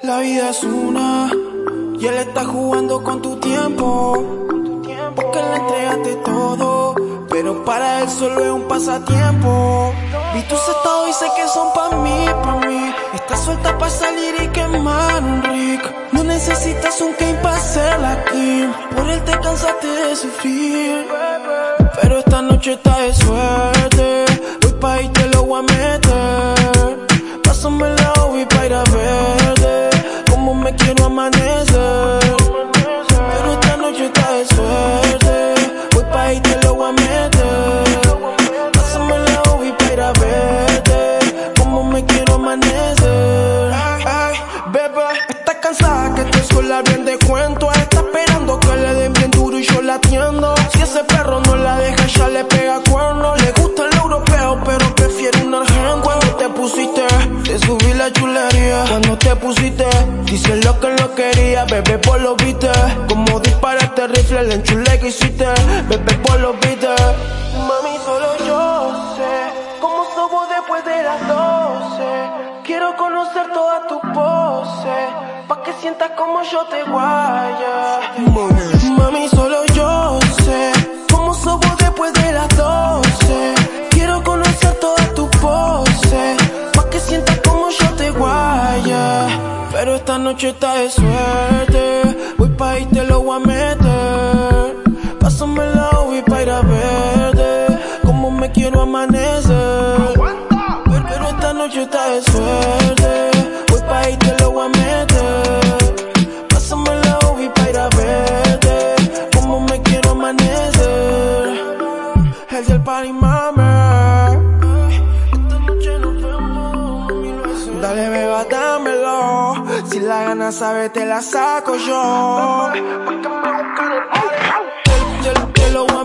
La vida es una y él está jugando con tu tiempo. Porque le entregaste todo, pero para él solo es un pasatiempo. Vi tus estados y sé que son pa' mí, pa' mí. Estás suelta para salir y quemar un rick. No necesitas un game para hacer la Kim. Por él te cansaste de sufrir. Pero esta noche está de suerte. Voy pa' y te lo voy Ay, ay, bebé, está cansada que estoy sola bien de cuento. Está esperando que le den bien duro y yo la atiendo. Si ese perro no la deja, ya le pega cuerno. Le gusta el europeo, pero prefiere un argento. Cuando te pusiste, te subí la chulería. Cuando te pusiste, dice lo que lo quería. Bebé, por lo viste. Como disparaste rifle, le enchulé que hiciste. Bebé, por lo viste. Mami, solo yo sientas como yo te guaya. Mami, solo yo sé cómo somos después de las doce. Quiero conocer toda tu pose. Pa' que sientas como yo te guaya. Pero esta noche está de suerte. Voy pa' y te lo voy a meter. Pásame la y pa' ir a verte. Como me quiero amanecer. Party mama. Esta noche nos vemos, mami, lo hacemos. Dale, beba, dámelo. Si la gana sabe, te la saco yo. Te lo voy